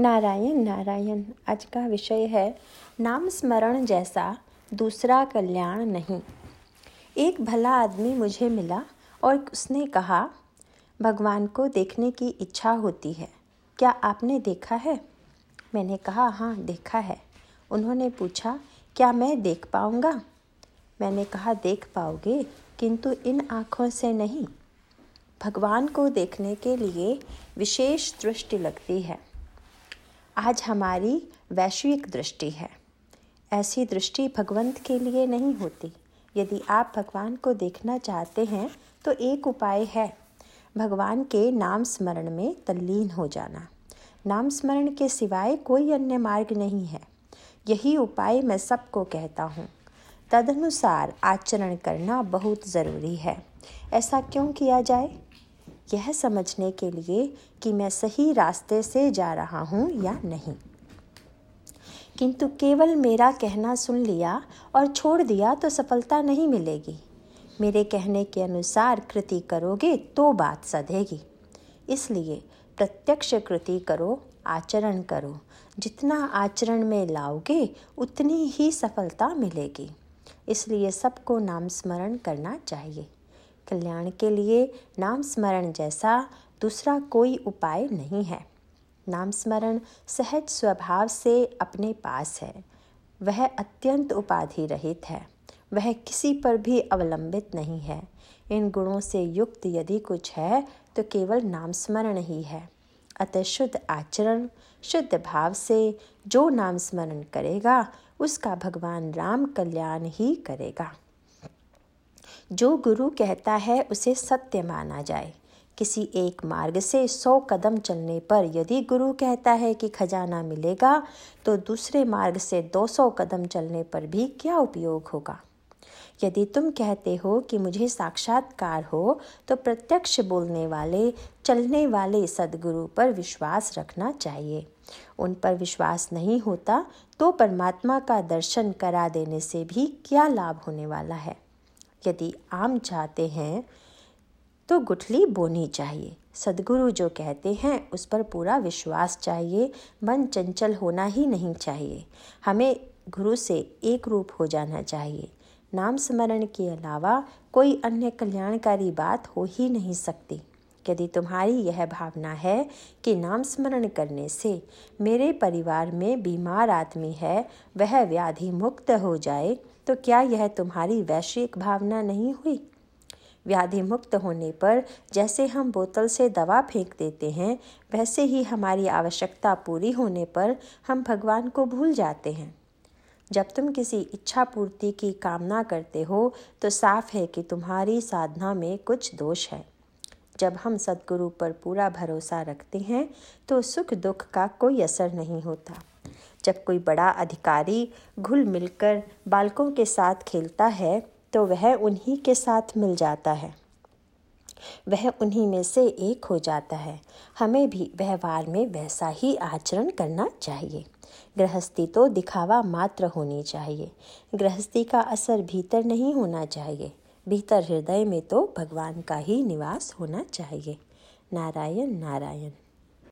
नारायण नारायण, आज का विषय है नाम स्मरण जैसा दूसरा कल्याण नहीं। एक भला आदमी मुझे मिला और उसने कहा, भगवान को देखने की इच्छा होती है। क्या आपने देखा है? मैंने कहा हाँ देखा है। उन्होंने पूछा, क्या मैं देख पाऊँगा? मैंने कहा, देख पाओगे, किंतु इन आँखों से नहीं। भगवान को देखने के लिए विशेष दृष्टि लगती है। आज हमारी वैश्विक दृष्टि है। ऐसी दृष्टि भगवंत के लिए नहीं होती। यदि आप भगवान को देखना चाहते हैं तो एक उपाय है। भगवान के नाम स्मरण में तल्लीन हो जाना। नाम स्मरण के सिवाय कोई अन्य मार्ग नहीं है। यही उपाय मैं सबको कहता हूँ। तदनुसार आचरण करना बहुत ज़रूरी है। ऐसा क्यों किया जाए? यह समझने के लिए कि मैं सही रास्ते से जा रहा हूँ या नहीं। किंतु केवल मेरा कहना सुन लिया और छोड़ दिया तो सफलता नहीं मिलेगी। मेरे कहने के अनुसार कृति करोगे तो बात सधेगी। इसलिए प्रत्यक्ष कृति करो, आचरण करो। जितना आचरण में लाओगे, उतनी ही सफलता मिलेगी। इसलिए सबको नाम स्मरण करना चाहिए। कल्याण के लिए नाम स्मरण जैसा दूसरा कोई उपाय नहीं है। नाम स्मरण सहज स्वभाव से अपने पास है। वह अत्यंत उपाधि रहित है। वह किसी पर भी अवलंबित नहीं है। इन गुणों से युक्त यदि कुछ है तो केवल नाम स्मरण ही है। अतः शुद्ध आचरण, शुद्ध भाव से जो नाम स्मरण करेगा, उसका भगवान राम कल्याण ही करेगा। जो गुरु कहता है, उसे सत्य माना जाए। किसी एक मार्ग से सौ कदम चलने पर यदि गुरु कहता है कि खजाना मिलेगा तो दूसरे मार्ग से दो सौ कदम चलने पर भी क्या उपयोग होगा? यदि तुम कहते हो कि मुझे साक्षात्कार हो तो प्रत्यक्ष बोलने वाले, चलने वाले सदगुरु पर विश्वास रखना चाहिए। उन पर विश्वास नहीं होता तो परमात्मा का दर्शन करा देने से भी क्या लाभ होने वाला है? यदि आम चाहते हैं तो गुठली बोनी चाहिए। सदगुरु जो कहते हैं, उस पर पूरा विश्वास चाहिए, मन चंचल होना ही नहीं चाहिए। हमें गुरु से एक रूप हो जाना चाहिए। नाम स्मरण के अलावा कोई अन्य कल्याणकारी बात हो ही नहीं सकती। यदि तुम्हारी यह भावना है कि नाम स्मरण करने से मेरे परिवार में बीमार आदमी है, वह व्याधि मुक्त हो जाए तो क्या यह तुम्हारी वैश्विक भावना नहीं हुई? व्याधि मुक्त होने पर जैसे हम बोतल से दवा फेंक देते हैं, वैसे ही हमारी आवश्यकता पूरी होने पर हम भगवान को भूल जाते हैं। जब तुम किसी इच्छा पूर्ति की कामना करते हो तो साफ़ है कि तुम्हारी साधना में कुछ दोष है। जब हम सदगुरु पर पूरा भरोसा रखते हैं तो सुख दुख का कोई असर नहीं होता। जब कोई बड़ा अधिकारी घुल मिलकर बालकों के साथ खेलता है तो वह उन्हीं के साथ मिल जाता है। वह उन्हीं में से एक हो जाता है। हमें भी व्यवहार में वैसा ही आचरण करना चाहिए। गृहस्थी तो दिखावा मात्र होनी चाहिए। गृहस्थी का असर भीतर नहीं होना चाहिए। भीतर हृदय में तो भगवान का ही निवास होना चाहिए। नारायण नारायण।